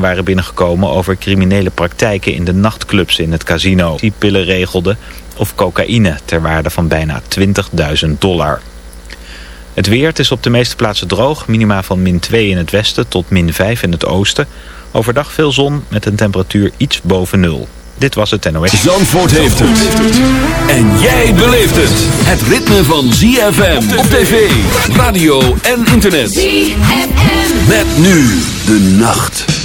waren binnengekomen over criminele praktijken in de nachtclubs in het casino. Die pillen regelde of cocaïne ter waarde van bijna 20.000 dollar. Het weer, het is op de meeste plaatsen droog. Minima van min 2 in het westen tot min 5 in het oosten. Overdag veel zon met een temperatuur iets boven nul. Dit was het NOS. Zandvoort heeft het. En jij beleeft het. Het ritme van ZFM op tv, radio en internet. ZFM. Met nu de nacht.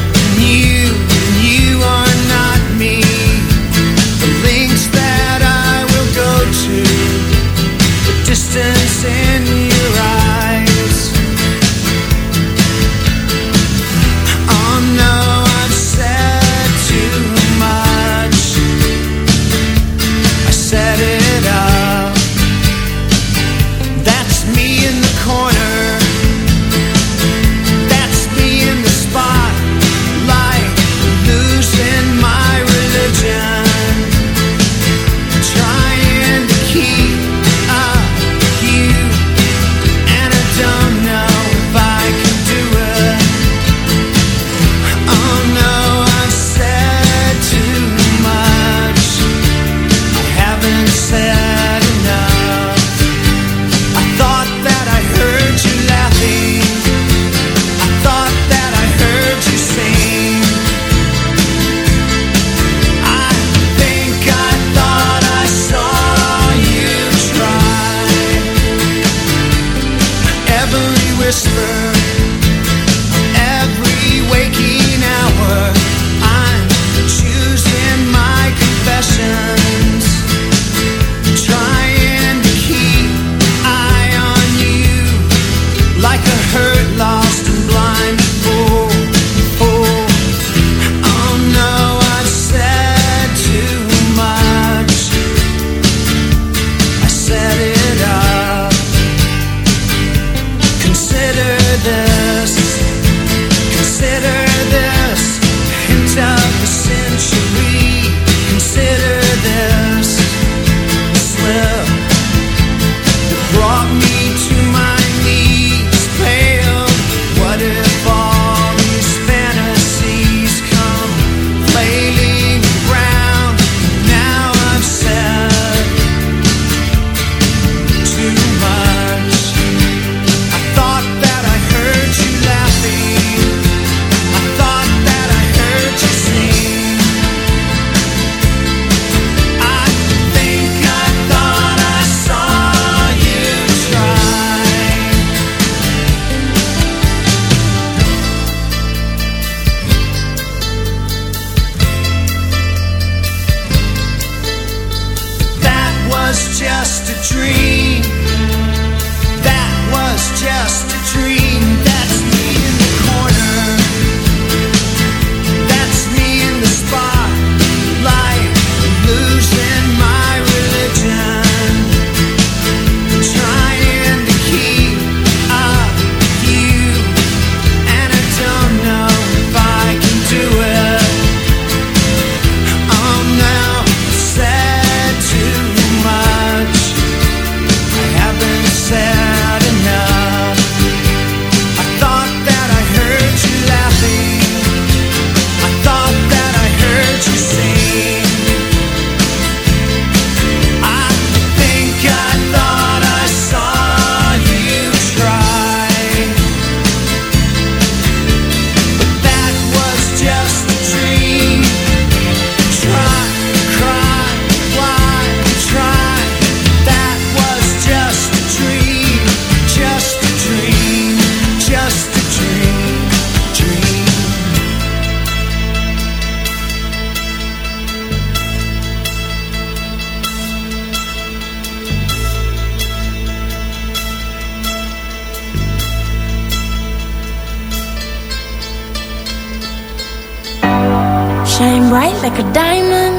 like a diamond.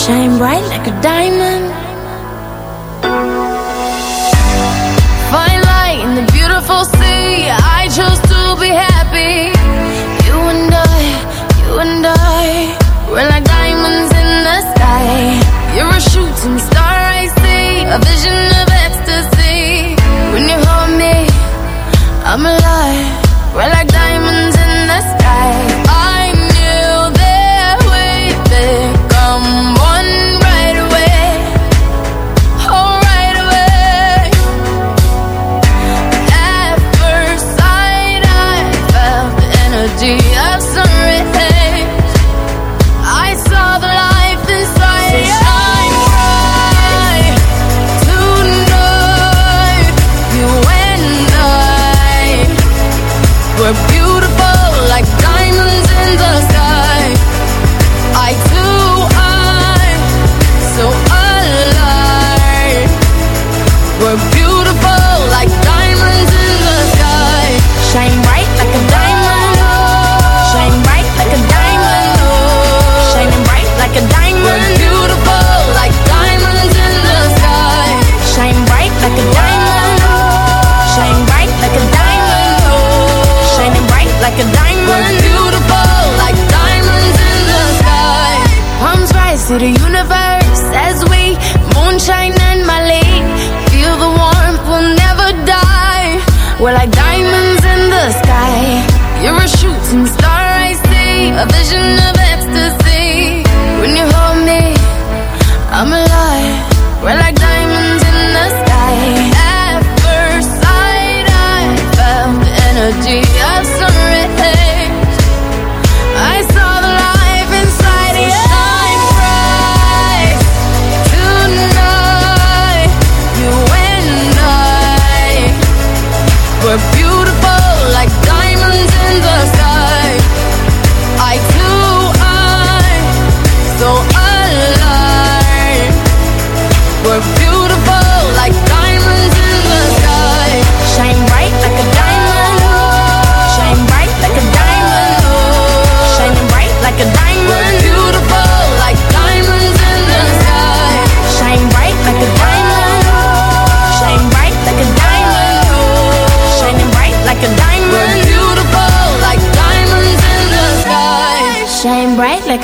Shine bright like a diamond. Find light in the beautiful sea. I chose to be happy. You and I, you and I We're like diamonds in the sky. You're a shooting star I see A vision of ecstasy. When you hold me, I'm alive. We're like the universe as we moonshine and Malay. Feel the warmth, we'll never die. We're like diamonds in the sky. You're a shooting star, I see. A vision of ecstasy. When you hold me, I'm alive.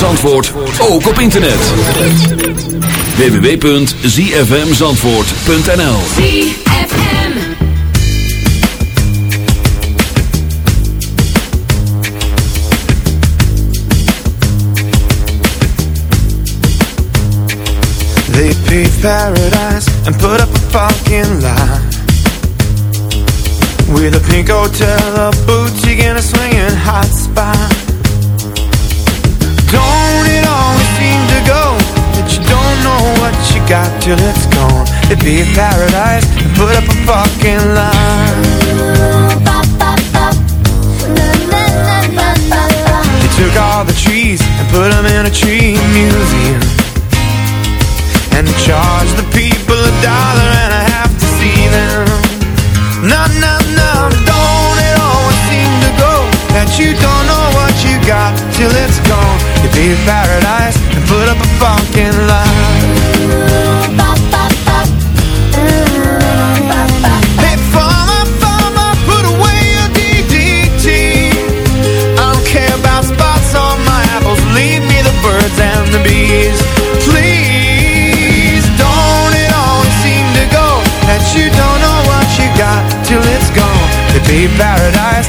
Zandvoort ook op internet. www.zfmzandvoort.nl ZFM They paved paradise and put up a fucking lie. With a pink hotel, a boutique and a swinging hot spot know what you got till it's gone. It'd be a paradise and put up a fucking line They took all the trees and put them in a tree museum And they charged the people a dollar and a half to see them. No, no, you don't know what you got till it's gone You be paradise and put up a fucking farmer, put away your DDT. I don't care about spots on my apples. Leave me the birds and the bees. Please, don't it always seem to go that you don't know what you got till it's gone? To be paradise,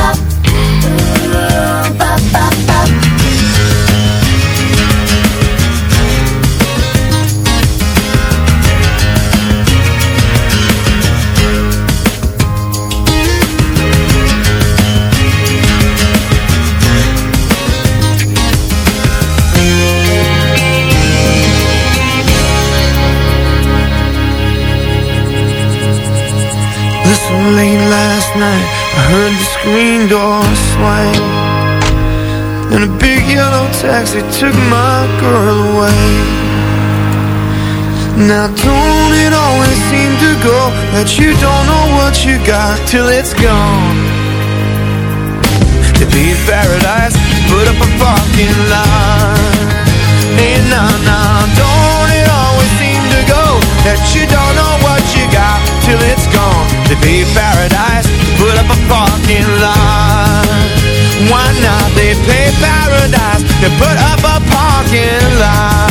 Yellow taxi took my girl away. Now don't it always seem to go That you don't know what you got till it's gone? To be paradise, put up a parking lot. Hey, nah, nah, don't it always seem to go That you don't know what you got till it's gone? To be paradise, put up a parking lot. Why not? They pay paradise to put up a parking lot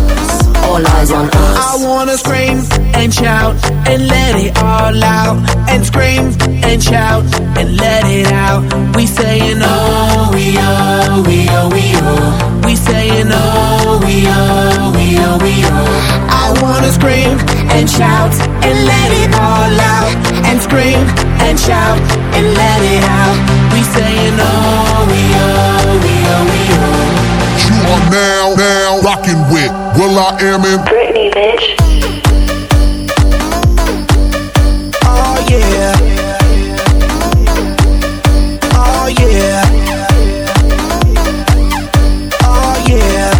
all eyes on us. I wanna scream and shout and let it all out. And scream and shout and let it out. We saying oh, we oh, we oh, we oh. We saying oh, we oh, we oh, we oh. I wanna scream and shout and let it all out. And scream and shout and let it out. We saying oh, we oh, we oh, we oh. You are now, now rocking with Will I Am in Britney, bitch. Oh, yeah. Oh, yeah. Oh, yeah.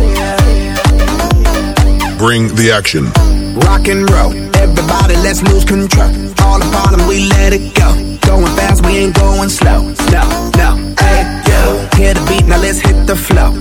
Bring the action. Rock and roll. Everybody, let's lose control. All the bottom, we let it go. Going fast, we ain't going slow. No, no, hey, yo. Hear the beat, now let's hit the flow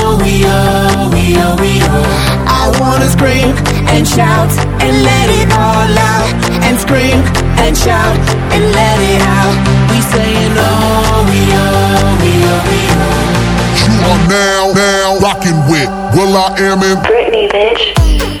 we oh, we oh, we oh. I wanna scream and shout and let it all out. And scream and shout and let it out. We saying oh, we oh, we oh, we oh. You are now, now rocking with Will I Am in Britney, bitch.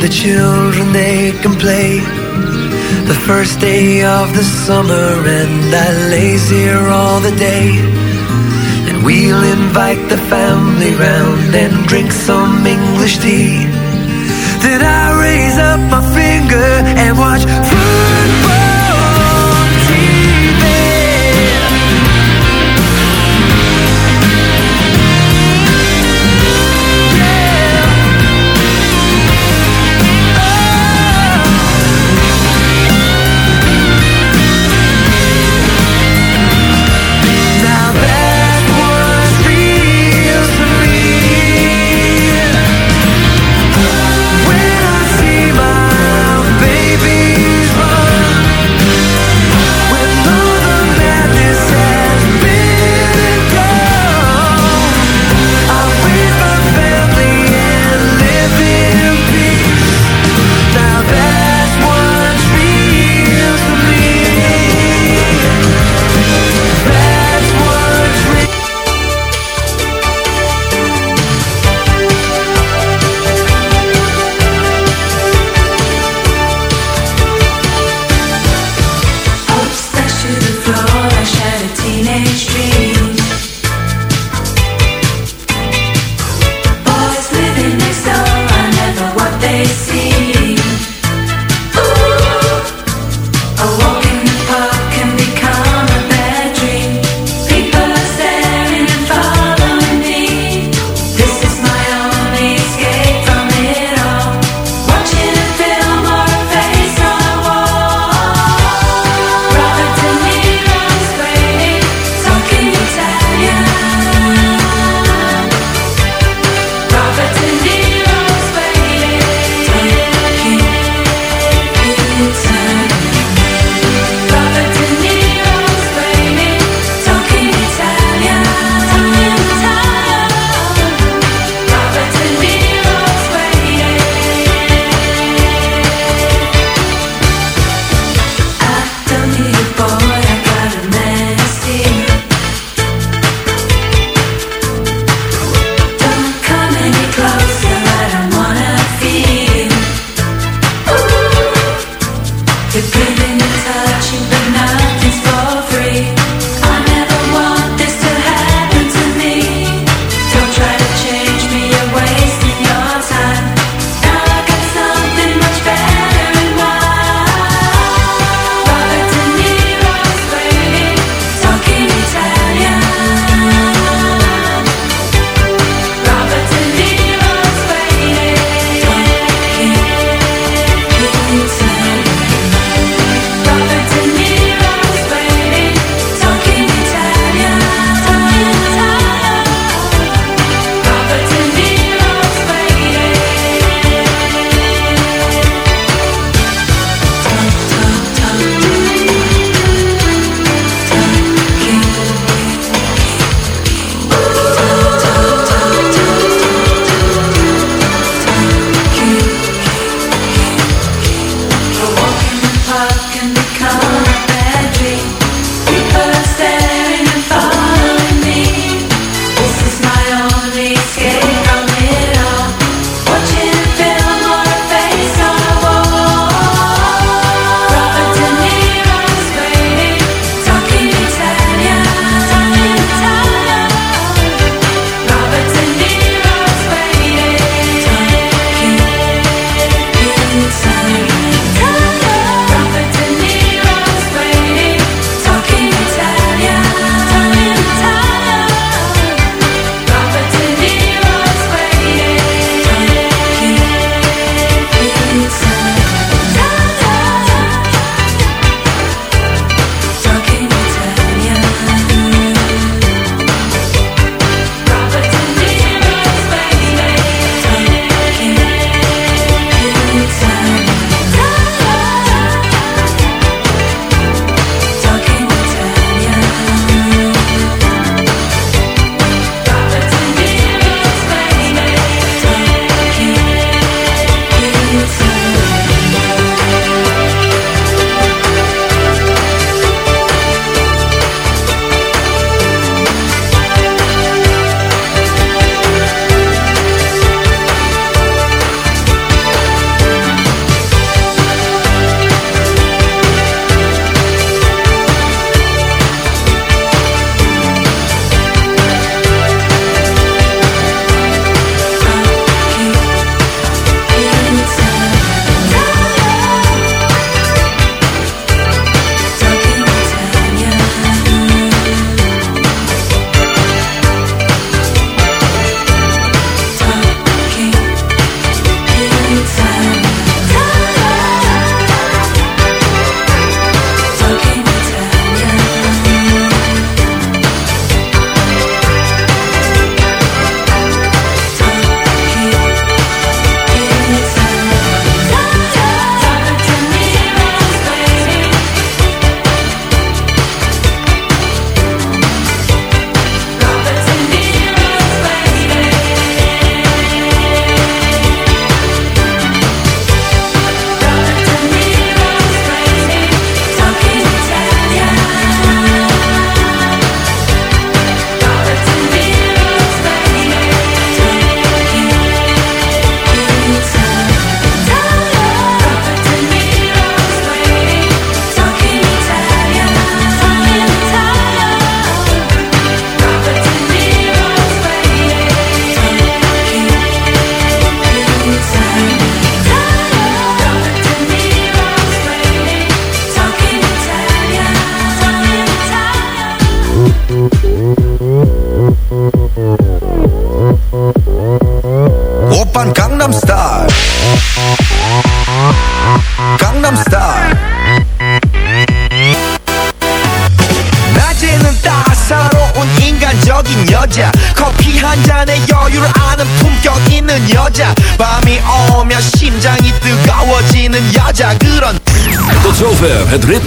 The children they can play. The first day of the summer and I lays here all the day. And we'll invite the family round and drink some English tea.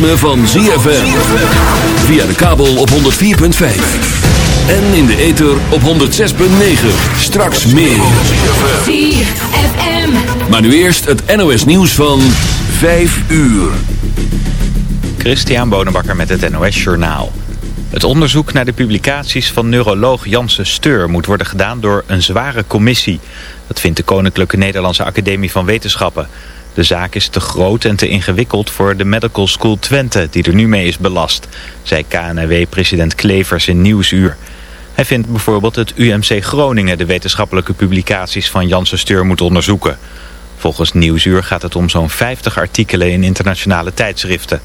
Ritme van ZFM. Via de kabel op 104.5. En in de ether op 106.9. Straks meer. ZFM. Maar nu eerst het NOS nieuws van 5 uur. Christian Bonenbakker met het NOS Journaal. Het onderzoek naar de publicaties van neuroloog Janse Steur moet worden gedaan door een zware commissie. Dat vindt de Koninklijke Nederlandse Academie van Wetenschappen. De zaak is te groot en te ingewikkeld voor de Medical School Twente, die er nu mee is belast, zei KNW-president Klevers in Nieuwsuur. Hij vindt bijvoorbeeld het UMC Groningen de wetenschappelijke publicaties van Janse Steur moet onderzoeken. Volgens Nieuwsuur gaat het om zo'n 50 artikelen in internationale tijdschriften.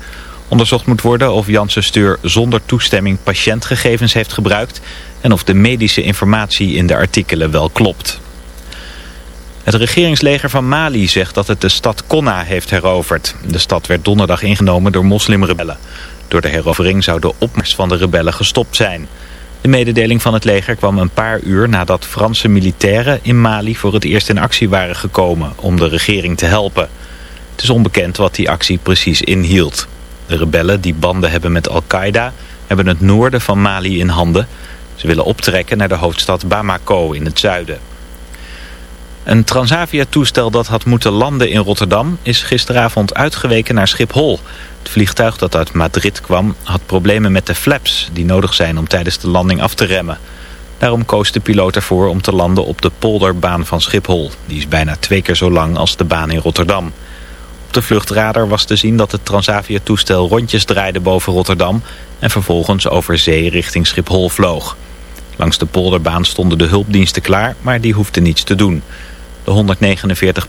Onderzocht moet worden of Janssen Steur zonder toestemming patiëntgegevens heeft gebruikt... en of de medische informatie in de artikelen wel klopt. Het regeringsleger van Mali zegt dat het de stad Konna heeft heroverd. De stad werd donderdag ingenomen door moslimrebellen. Door de herovering zou de opmars van de rebellen gestopt zijn. De mededeling van het leger kwam een paar uur nadat Franse militairen in Mali voor het eerst in actie waren gekomen om de regering te helpen. Het is onbekend wat die actie precies inhield. De rebellen die banden hebben met Al-Qaeda hebben het noorden van Mali in handen. Ze willen optrekken naar de hoofdstad Bamako in het zuiden. Een Transavia-toestel dat had moeten landen in Rotterdam is gisteravond uitgeweken naar Schiphol. Het vliegtuig dat uit Madrid kwam had problemen met de flaps die nodig zijn om tijdens de landing af te remmen. Daarom koos de piloot ervoor om te landen op de polderbaan van Schiphol. Die is bijna twee keer zo lang als de baan in Rotterdam. Op de vluchtradar was te zien dat het Transavia-toestel rondjes draaide boven Rotterdam... en vervolgens over zee richting Schiphol vloog. Langs de polderbaan stonden de hulpdiensten klaar, maar die hoefden niets te doen. De 149 passagiers